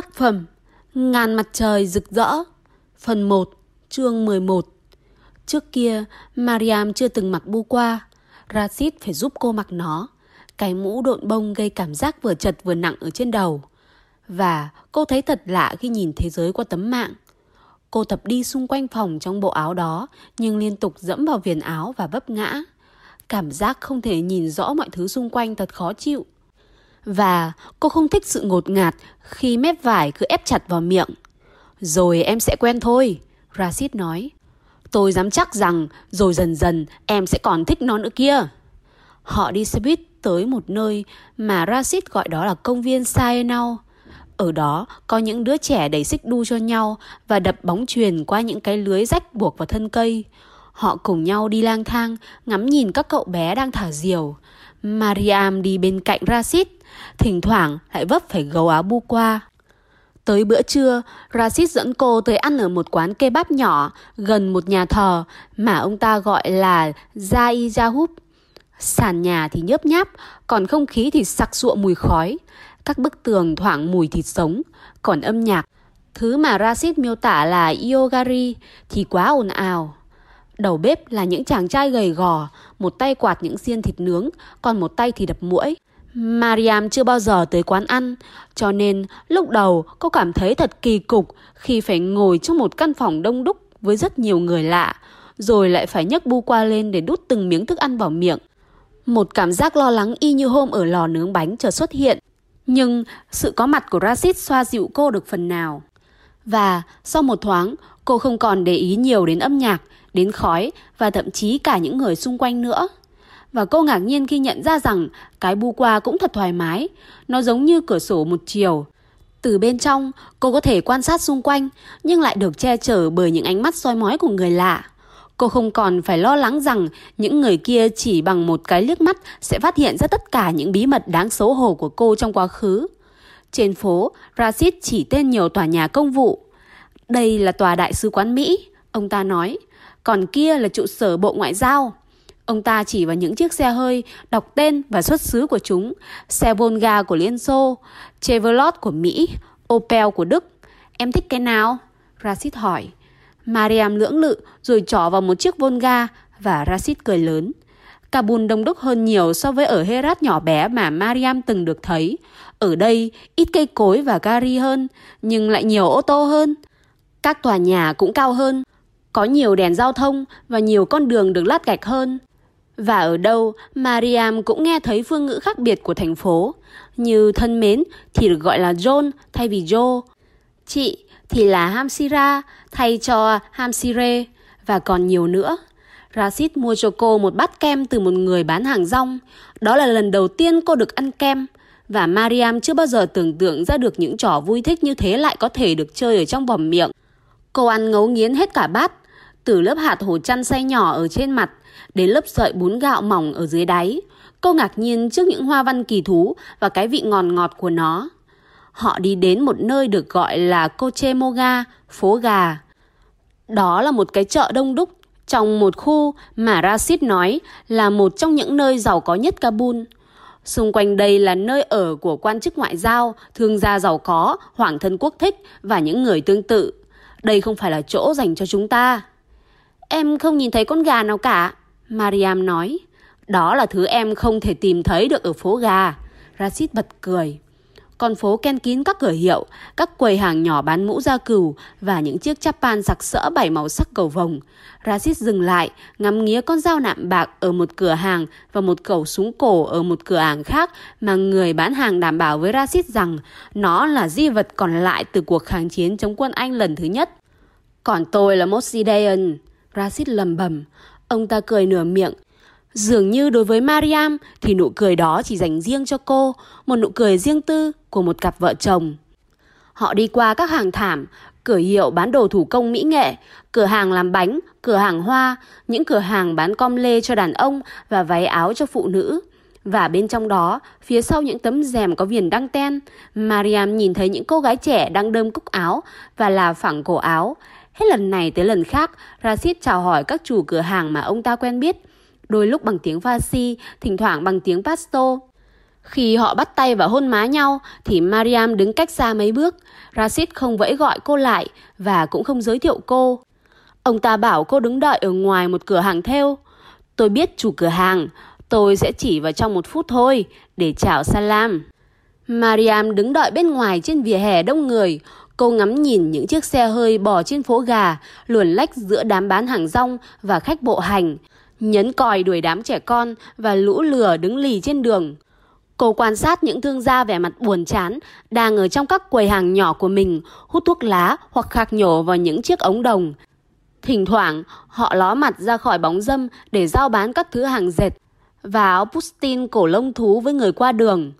Tác phẩm Ngàn mặt trời rực rỡ, Phần 1 Chương 11 Trước kia, Mariam chưa từng mặc bu qua, Rashid phải giúp cô mặc nó. Cái mũ độn bông gây cảm giác vừa chật vừa nặng ở trên đầu. Và cô thấy thật lạ khi nhìn thế giới qua tấm mạng. Cô tập đi xung quanh phòng trong bộ áo đó, Nhưng liên tục dẫm vào viền áo và vấp ngã. Cảm giác không thể nhìn rõ mọi thứ xung quanh thật khó chịu và cô không thích sự ngột ngạt khi mép vải cứ ép chặt vào miệng. Rồi em sẽ quen thôi, Rashid nói. Tôi dám chắc rằng rồi dần dần em sẽ còn thích nó nữa kia. Họ đi xe buýt tới một nơi mà Rashid gọi đó là công viên Saenau. Ở đó có những đứa trẻ đẩy xích đu cho nhau và đập bóng truyền qua những cái lưới rách buộc vào thân cây. Họ cùng nhau đi lang thang, ngắm nhìn các cậu bé đang thả diều. Mariam đi bên cạnh Rashid thỉnh thoảng lại vấp phải gấu áo bu qua. Tới bữa trưa, Rashid dẫn cô tới ăn ở một quán kê bắp nhỏ gần một nhà thờ mà ông ta gọi là Zai Jahub. Sàn nhà thì nhớp nháp, còn không khí thì sặc sụa mùi khói. Các bức tường thoảng mùi thịt sống, còn âm nhạc, thứ mà Rashid miêu tả là yogari thì quá ồn ào. Đầu bếp là những chàng trai gầy gò, một tay quạt những xiên thịt nướng, còn một tay thì đập muỗi. Mariam chưa bao giờ tới quán ăn, cho nên lúc đầu cô cảm thấy thật kỳ cục khi phải ngồi trong một căn phòng đông đúc với rất nhiều người lạ, rồi lại phải nhấc bu qua lên để đút từng miếng thức ăn vào miệng. Một cảm giác lo lắng y như hôm ở lò nướng bánh chợt xuất hiện, nhưng sự có mặt của Rashid xoa dịu cô được phần nào. Và sau một thoáng, cô không còn để ý nhiều đến âm nhạc, đến khói và thậm chí cả những người xung quanh nữa. Và cô ngạc nhiên khi nhận ra rằng cái bu qua cũng thật thoải mái. Nó giống như cửa sổ một chiều. Từ bên trong, cô có thể quan sát xung quanh, nhưng lại được che chở bởi những ánh mắt soi mói của người lạ. Cô không còn phải lo lắng rằng những người kia chỉ bằng một cái liếc mắt sẽ phát hiện ra tất cả những bí mật đáng xấu hổ của cô trong quá khứ. Trên phố, Rashid chỉ tên nhiều tòa nhà công vụ. Đây là tòa đại sứ quán Mỹ, ông ta nói. Còn kia là trụ sở Bộ Ngoại giao. Ông ta chỉ vào những chiếc xe hơi, đọc tên và xuất xứ của chúng. Xe Volga của Liên Xô, Chevrolet của Mỹ, Opel của Đức. Em thích cái nào? Rashid hỏi. Mariam lưỡng lự rồi trỏ vào một chiếc Volga và Rashid cười lớn. Kabul đông đúc hơn nhiều so với ở Herat nhỏ bé mà Mariam từng được thấy. Ở đây ít cây cối và gari hơn, nhưng lại nhiều ô tô hơn. Các tòa nhà cũng cao hơn, có nhiều đèn giao thông và nhiều con đường được lát gạch hơn. Và ở đâu, Mariam cũng nghe thấy phương ngữ khác biệt của thành phố. Như thân mến thì được gọi là John thay vì Joe. Chị thì là Hamsira thay cho Hamsire và còn nhiều nữa. Rashid mua cho cô một bát kem từ một người bán hàng rong. Đó là lần đầu tiên cô được ăn kem. Và Mariam chưa bao giờ tưởng tượng ra được những trò vui thích như thế lại có thể được chơi ở trong vòng miệng. Cô ăn ngấu nghiến hết cả bát, từ lớp hạt hồ chăn xe nhỏ ở trên mặt đến lớp sợi bún gạo mỏng ở dưới đáy. Cô ngạc nhiên trước những hoa văn kỳ thú và cái vị ngọt ngọt của nó. Họ đi đến một nơi được gọi là Kochemoga, phố gà. Đó là một cái chợ đông đúc trong một khu mà Rashid nói là một trong những nơi giàu có nhất Kabul. Xung quanh đây là nơi ở của quan chức ngoại giao, thương gia giàu có, hoàng thân quốc thích và những người tương tự. Đây không phải là chỗ dành cho chúng ta. Em không nhìn thấy con gà nào cả. Mariam nói, đó là thứ em không thể tìm thấy được ở phố gà. Rashid bật cười. Con phố ken kín các cửa hiệu, các quầy hàng nhỏ bán mũ da cừu và những chiếc chapan sặc sỡ bảy màu sắc cầu vồng. Rashid dừng lại, ngắm nghía con dao nạm bạc ở một cửa hàng và một khẩu súng cổ ở một cửa hàng khác mà người bán hàng đảm bảo với Rashid rằng nó là di vật còn lại từ cuộc kháng chiến chống quân Anh lần thứ nhất. Còn tôi là Mossidean, Rashid lầm bầm. Ông ta cười nửa miệng. Dường như đối với Mariam thì nụ cười đó chỉ dành riêng cho cô, một nụ cười riêng tư của một cặp vợ chồng. Họ đi qua các hàng thảm, cửa hiệu bán đồ thủ công mỹ nghệ, cửa hàng làm bánh, cửa hàng hoa, những cửa hàng bán com lê cho đàn ông và váy áo cho phụ nữ. Và bên trong đó, phía sau những tấm rèm có viền đăng ten, Mariam nhìn thấy những cô gái trẻ đang đơm cúc áo và là phẳng cổ áo. Hết lần này tới lần khác, Rashid chào hỏi các chủ cửa hàng mà ông ta quen biết, đôi lúc bằng tiếng Farsi, thỉnh thoảng bằng tiếng Pashto. Khi họ bắt tay và hôn má nhau thì Mariam đứng cách xa mấy bước. Rashid không vẫy gọi cô lại và cũng không giới thiệu cô. Ông ta bảo cô đứng đợi ở ngoài một cửa hàng theo. Tôi biết chủ cửa hàng, tôi sẽ chỉ vào trong một phút thôi để chào Salam. Mariam đứng đợi bên ngoài trên vỉa hè đông người. Cô ngắm nhìn những chiếc xe hơi bò trên phố gà, luồn lách giữa đám bán hàng rong và khách bộ hành. Nhấn còi đuổi đám trẻ con và lũ lừa đứng lì trên đường. Cô quan sát những thương gia vẻ mặt buồn chán, đang ở trong các quầy hàng nhỏ của mình, hút thuốc lá hoặc khạc nhổ vào những chiếc ống đồng. Thỉnh thoảng, họ ló mặt ra khỏi bóng dâm để giao bán các thứ hàng dệt và áo pustin cổ lông thú với người qua đường.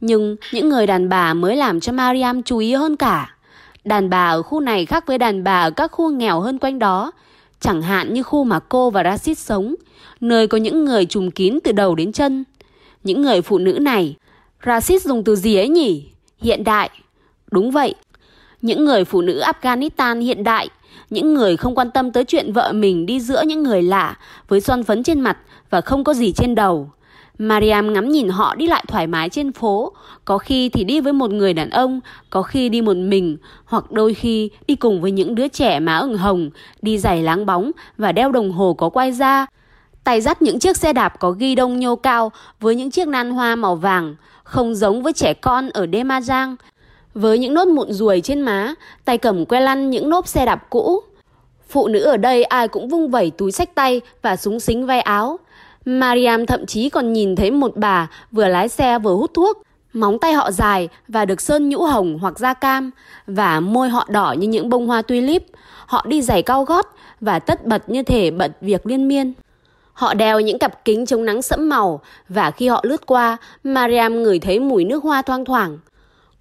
Nhưng những người đàn bà mới làm cho Mariam chú ý hơn cả. Đàn bà ở khu này khác với đàn bà ở các khu nghèo hơn quanh đó. Chẳng hạn như khu mà cô và Rashid sống, nơi có những người trùm kín từ đầu đến chân. Những người phụ nữ này, Rashid dùng từ gì ấy nhỉ? Hiện đại. Đúng vậy. Những người phụ nữ Afghanistan hiện đại, những người không quan tâm tới chuyện vợ mình đi giữa những người lạ với son phấn trên mặt và không có gì trên đầu. Mariam ngắm nhìn họ đi lại thoải mái trên phố, có khi thì đi với một người đàn ông, có khi đi một mình, hoặc đôi khi đi cùng với những đứa trẻ má ửng hồng, đi giày láng bóng và đeo đồng hồ có quay ra. Tay dắt những chiếc xe đạp có ghi đông nhô cao với những chiếc nan hoa màu vàng, không giống với trẻ con ở Demajang. Với những nốt mụn ruồi trên má, tay cầm que lăn những nốt xe đạp cũ. Phụ nữ ở đây ai cũng vung vẩy túi sách tay và súng xính vai áo. Mariam thậm chí còn nhìn thấy một bà vừa lái xe vừa hút thuốc. Móng tay họ dài và được sơn nhũ hồng hoặc da cam và môi họ đỏ như những bông hoa tulip. Họ đi giày cao gót và tất bật như thể bận việc liên miên. Họ đeo những cặp kính chống nắng sẫm màu và khi họ lướt qua, Mariam ngửi thấy mùi nước hoa thoang thoảng.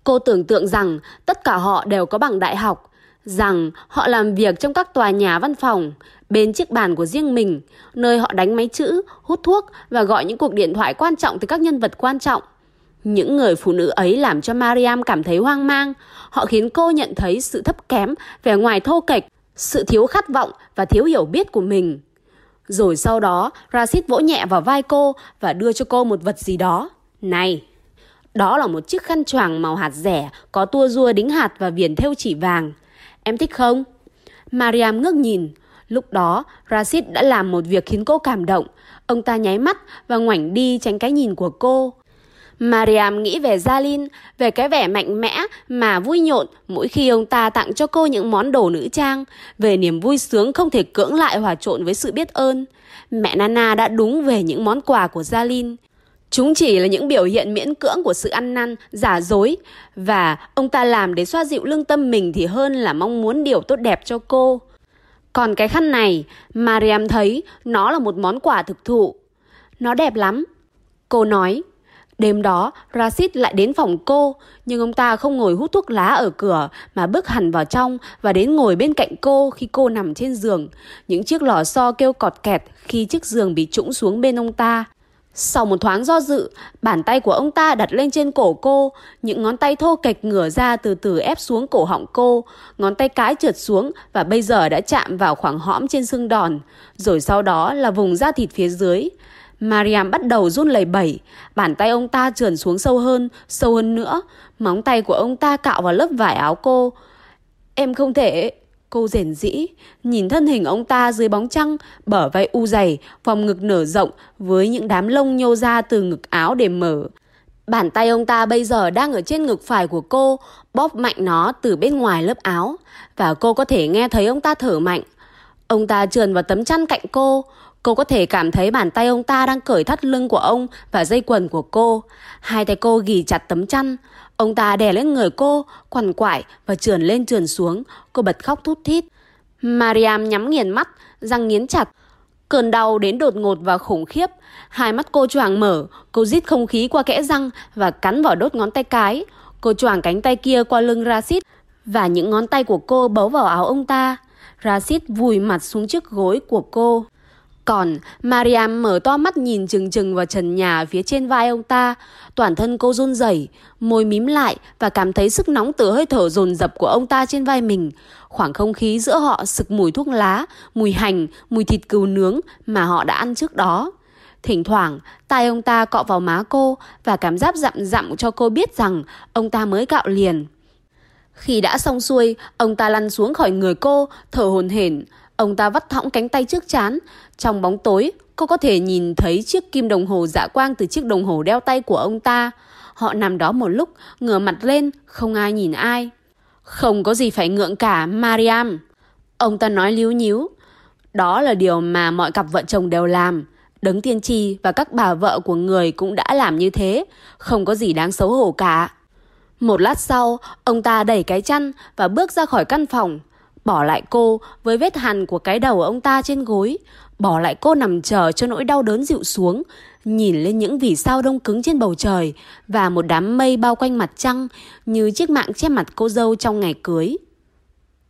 Cô tưởng tượng rằng tất cả họ đều có bằng đại học, rằng họ làm việc trong các tòa nhà văn phòng, bên chiếc bàn của riêng mình, nơi họ đánh máy chữ, hút thuốc và gọi những cuộc điện thoại quan trọng từ các nhân vật quan trọng. Những người phụ nữ ấy làm cho Mariam cảm thấy hoang mang. Họ khiến cô nhận thấy sự thấp kém, vẻ ngoài thô kệch, sự thiếu khát vọng và thiếu hiểu biết của mình. Rồi sau đó, Rashid vỗ nhẹ vào vai cô và đưa cho cô một vật gì đó. Này! Đó là một chiếc khăn choàng màu hạt rẻ, có tua rua đính hạt và viền thêu chỉ vàng. Em thích không? Mariam ngước nhìn. Lúc đó, Rashid đã làm một việc khiến cô cảm động. Ông ta nháy mắt và ngoảnh đi tránh cái nhìn của cô. Mariam nghĩ về Jalin, về cái vẻ mạnh mẽ mà vui nhộn mỗi khi ông ta tặng cho cô những món đồ nữ trang, về niềm vui sướng không thể cưỡng lại hòa trộn với sự biết ơn. Mẹ Nana đã đúng về những món quà của Jalin. Chúng chỉ là những biểu hiện miễn cưỡng của sự ăn năn, giả dối và ông ta làm để xoa dịu lương tâm mình thì hơn là mong muốn điều tốt đẹp cho cô. Còn cái khăn này, Mariam thấy nó là một món quà thực thụ. Nó đẹp lắm. Cô nói, Đêm đó, Rashid lại đến phòng cô, nhưng ông ta không ngồi hút thuốc lá ở cửa mà bước hẳn vào trong và đến ngồi bên cạnh cô khi cô nằm trên giường. Những chiếc lò xo kêu cọt kẹt khi chiếc giường bị trũng xuống bên ông ta. Sau một thoáng do dự, bàn tay của ông ta đặt lên trên cổ cô, những ngón tay thô kệch ngửa ra từ từ ép xuống cổ họng cô, ngón tay cái trượt xuống và bây giờ đã chạm vào khoảng hõm trên xương đòn, rồi sau đó là vùng da thịt phía dưới. Mariam bắt đầu run lẩy bẩy, bàn tay ông ta trườn xuống sâu hơn, sâu hơn nữa, móng tay của ông ta cạo vào lớp vải áo cô. Em không thể... Cô rền dĩ nhìn thân hình ông ta dưới bóng trăng, bở vai u dày, vòng ngực nở rộng với những đám lông nhô ra từ ngực áo để mở. Bàn tay ông ta bây giờ đang ở trên ngực phải của cô, bóp mạnh nó từ bên ngoài lớp áo. Và cô có thể nghe thấy ông ta thở mạnh. Ông ta trườn vào tấm chăn cạnh cô. Cô có thể cảm thấy bàn tay ông ta đang cởi thắt lưng của ông và dây quần của cô. Hai tay cô ghì chặt tấm chăn. Ông ta đè lên người cô, quằn quại và trườn lên trườn xuống. Cô bật khóc thút thít. Mariam nhắm nghiền mắt, răng nghiến chặt. Cơn đau đến đột ngột và khủng khiếp. Hai mắt cô choàng mở, cô rít không khí qua kẽ răng và cắn vào đốt ngón tay cái. Cô choàng cánh tay kia qua lưng Rashid và những ngón tay của cô bấu vào áo ông ta. Rashid vùi mặt xuống chiếc gối của cô. Còn Mariam mở to mắt nhìn chừng chừng vào trần nhà phía trên vai ông ta. Toàn thân cô run rẩy, môi mím lại và cảm thấy sức nóng từ hơi thở dồn dập của ông ta trên vai mình. Khoảng không khí giữa họ sực mùi thuốc lá, mùi hành, mùi thịt cừu nướng mà họ đã ăn trước đó. Thỉnh thoảng, tai ông ta cọ vào má cô và cảm giác dặm dặm cho cô biết rằng ông ta mới gạo liền. Khi đã xong xuôi, ông ta lăn xuống khỏi người cô, thở hồn hển. Ông ta vắt thõng cánh tay trước chán. Trong bóng tối, cô có thể nhìn thấy chiếc kim đồng hồ dạ quang từ chiếc đồng hồ đeo tay của ông ta. Họ nằm đó một lúc, ngửa mặt lên, không ai nhìn ai. Không có gì phải ngượng cả, Mariam. Ông ta nói líu nhíu. Đó là điều mà mọi cặp vợ chồng đều làm. Đấng tiên tri và các bà vợ của người cũng đã làm như thế. Không có gì đáng xấu hổ cả. Một lát sau, ông ta đẩy cái chăn và bước ra khỏi căn phòng. Bỏ lại cô với vết hằn của cái đầu ông ta trên gối. Bỏ lại cô nằm chờ cho nỗi đau đớn dịu xuống. Nhìn lên những vì sao đông cứng trên bầu trời và một đám mây bao quanh mặt trăng như chiếc mạng che mặt cô dâu trong ngày cưới.